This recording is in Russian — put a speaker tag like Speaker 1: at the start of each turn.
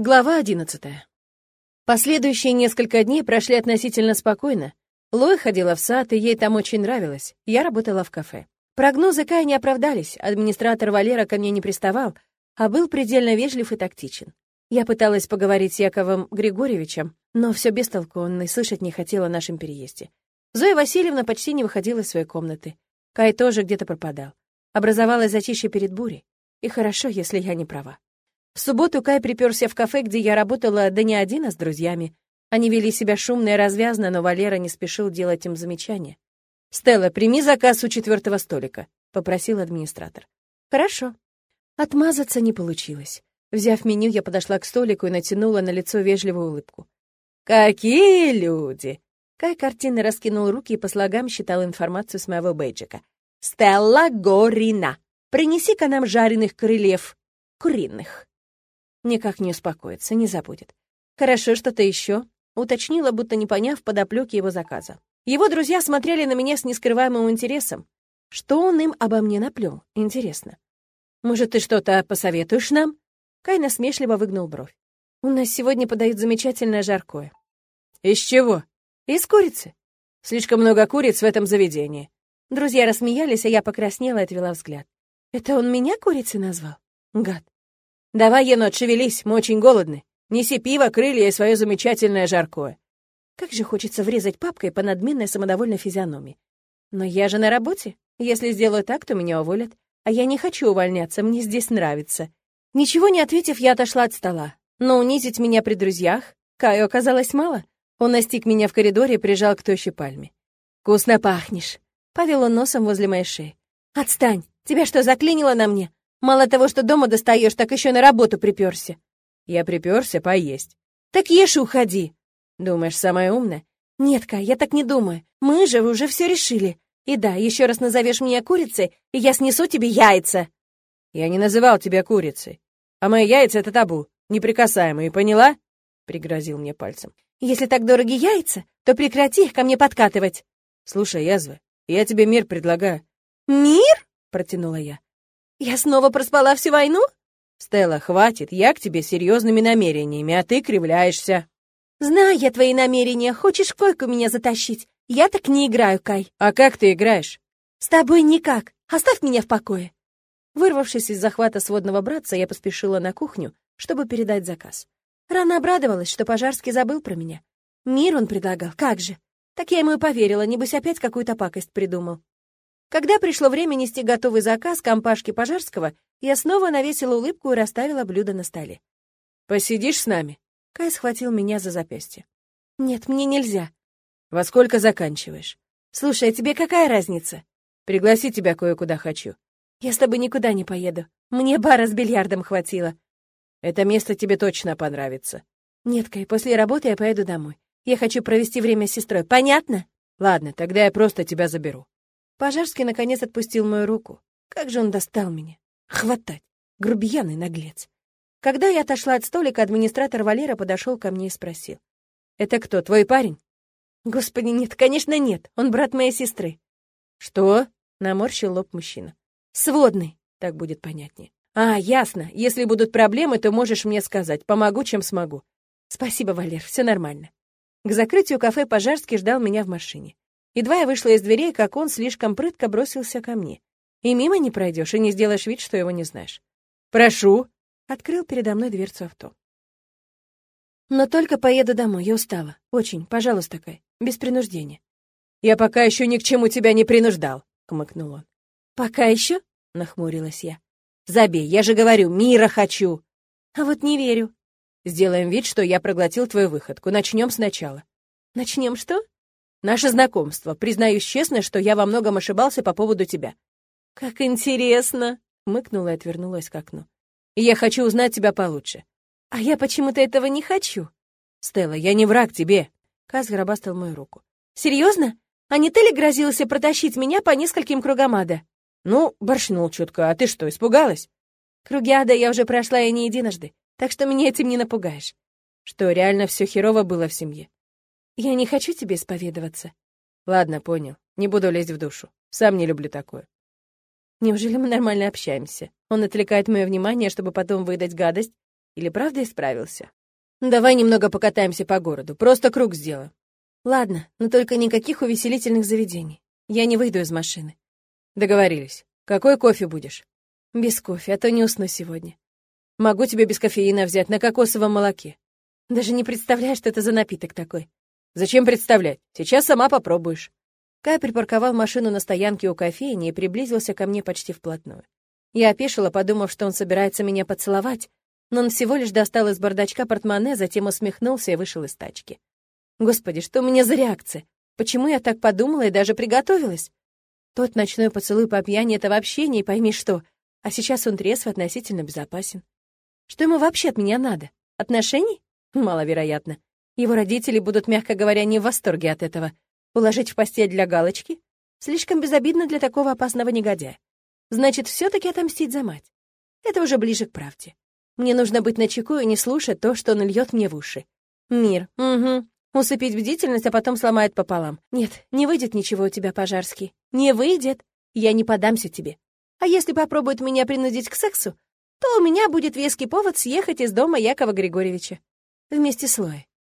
Speaker 1: Глава одиннадцатая. Последующие несколько дней прошли относительно спокойно. Лой ходила в сад, и ей там очень нравилось. Я работала в кафе. Прогнозы Кая не оправдались, администратор Валера ко мне не приставал, а был предельно вежлив и тактичен. Я пыталась поговорить с Яковом Григорьевичем, но все без он и слышать не хотел о нашем переезде. Зоя Васильевна почти не выходила из своей комнаты. Кай тоже где-то пропадал. Образовалась затишье перед бурей. И хорошо, если я не права. В субботу Кай приперся в кафе, где я работала, да не один, а с друзьями. Они вели себя шумно и развязно, но Валера не спешил делать им замечания. «Стелла, прими заказ у четвертого столика», — попросил администратор. «Хорошо». Отмазаться не получилось. Взяв меню, я подошла к столику и натянула на лицо вежливую улыбку. «Какие люди!» Кай картины раскинул руки и по слогам считал информацию с моего бейджика. «Стелла Горина! Принеси-ка нам жареных крыльев куриных!» Никак не успокоится, не забудет. «Хорошо, что-то еще», — уточнила, будто не поняв подоплеки его заказа. Его друзья смотрели на меня с нескрываемым интересом. Что он им обо мне наплел? Интересно. «Может, ты что-то посоветуешь нам?» Кай насмешливо выгнул бровь. «У нас сегодня подают замечательное жаркое». «Из чего?» «Из курицы. Слишком много куриц в этом заведении». Друзья рассмеялись, а я покраснела и отвела взгляд. «Это он меня курицей назвал? Гад». «Давай, енот, шевелись, мы очень голодны. Неси пиво, крылья и свое замечательное жаркое». Как же хочется врезать папкой по надменной самодовольной физиономии. Но я же на работе. Если сделаю так, то меня уволят. А я не хочу увольняться, мне здесь нравится. Ничего не ответив, я отошла от стола. Но унизить меня при друзьях Каю оказалось мало. Он настиг меня в коридоре и прижал к тощей пальме. «Вкусно пахнешь!» Повел он носом возле моей шеи. «Отстань! Тебя что, заклинило на мне? Мало того, что дома достаешь, так еще на работу приперся. Я приперся поесть. Так ешь и уходи. Думаешь, самая умная? Нет, Кай, я так не думаю. Мы же уже все решили. И да, еще раз назовешь меня курицей, и я снесу тебе яйца. Я не называл тебя курицей. А мои яйца — это табу, неприкасаемые, поняла? Пригрозил мне пальцем. Если так дороги яйца, то прекрати их ко мне подкатывать. Слушай, язва, я тебе мир предлагаю. Мир? Протянула я. «Я снова проспала всю войну?» «Стелла, хватит, я к тебе серьезными намерениями, а ты кривляешься». «Знаю я твои намерения, хочешь койку меня затащить? Я так не играю, Кай». «А как ты играешь?» «С тобой никак. Оставь меня в покое». Вырвавшись из захвата сводного братца, я поспешила на кухню, чтобы передать заказ. Рано обрадовалась, что Пожарский забыл про меня. Мир он предлагал, как же. Так я ему и поверила, небось опять какую-то пакость придумал. Когда пришло время нести готовый заказ компашки Пожарского, я снова навесила улыбку и расставила блюдо на столе. «Посидишь с нами?» Кай схватил меня за запястье. «Нет, мне нельзя». «Во сколько заканчиваешь?» «Слушай, а тебе какая разница?» «Пригласи тебя кое-куда хочу». «Я с тобой никуда не поеду. Мне бара с бильярдом хватило». «Это место тебе точно понравится». «Нет, Кай, после работы я поеду домой. Я хочу провести время с сестрой. Понятно?» «Ладно, тогда я просто тебя заберу». Пожарский наконец отпустил мою руку. Как же он достал меня. Хватать. Грубиян и наглец. Когда я отошла от столика, администратор Валера подошел ко мне и спросил. «Это кто, твой парень?» «Господи, нет, конечно, нет. Он брат моей сестры». «Что?» — наморщил лоб мужчина. «Сводный», — так будет понятнее. «А, ясно. Если будут проблемы, то можешь мне сказать. Помогу, чем смогу». «Спасибо, Валер, все нормально». К закрытию кафе Пожарский ждал меня в машине. Едва я вышла из дверей, как он слишком прытко бросился ко мне. И мимо не пройдешь, и не сделаешь вид, что его не знаешь. «Прошу!» — открыл передо мной дверцу авто. «Но только поеду домой, я устала. Очень, пожалуйста, Кай, без принуждения». «Я пока еще ни к чему тебя не принуждал», — хмыкнул он. «Пока еще?» — нахмурилась я. «Забей, я же говорю, мира хочу!» «А вот не верю». «Сделаем вид, что я проглотил твою выходку. Начнем сначала». «Начнем что?» Наше знакомство. Признаюсь честно, что я во многом ошибался по поводу тебя». «Как интересно!» — мыкнула и отвернулась к окну. «И я хочу узнать тебя получше». «А я почему-то этого не хочу». «Стелла, я не враг тебе!» Каз гробастал мою руку. «Серьезно? А не ты ли грозился протащить меня по нескольким кругам ада?» «Ну, борщнул чутко. А ты что, испугалась?» «Круги ада я уже прошла и не единожды, так что меня этим не напугаешь». «Что, реально все херово было в семье?» Я не хочу тебе исповедоваться. Ладно, понял. Не буду лезть в душу. Сам не люблю такое. Неужели мы нормально общаемся? Он отвлекает мое внимание, чтобы потом выдать гадость? Или правда исправился? Давай немного покатаемся по городу, просто круг сделаем. Ладно, но только никаких увеселительных заведений. Я не выйду из машины. Договорились. Какой кофе будешь? Без кофе, а то не усну сегодня. Могу тебе без кофеина взять на кокосовом молоке. Даже не представляю, что это за напиток такой. Зачем представлять? Сейчас сама попробуешь. Кай припарковал машину на стоянке у кофейни и приблизился ко мне почти вплотную. Я опешила, подумав, что он собирается меня поцеловать, но он всего лишь достал из бардачка портмоне, затем усмехнулся и вышел из тачки. Господи, что у меня за реакция? Почему я так подумала и даже приготовилась? Тот ночной поцелуй по пьяни — это вообще не пойми что, а сейчас он трезв относительно безопасен. Что ему вообще от меня надо? Отношений? Маловероятно. Его родители будут, мягко говоря, не в восторге от этого. Уложить в постель для галочки? Слишком безобидно для такого опасного негодяя. Значит, все таки отомстить за мать. Это уже ближе к правде. Мне нужно быть начеку и не слушать то, что он льет мне в уши. Мир, угу. Усыпить бдительность, а потом сломает пополам. Нет, не выйдет ничего у тебя, Пожарский. Не выйдет. Я не подамся тебе. А если попробует меня принудить к сексу, то у меня будет веский повод съехать из дома Якова Григорьевича. Вместе с Лоей.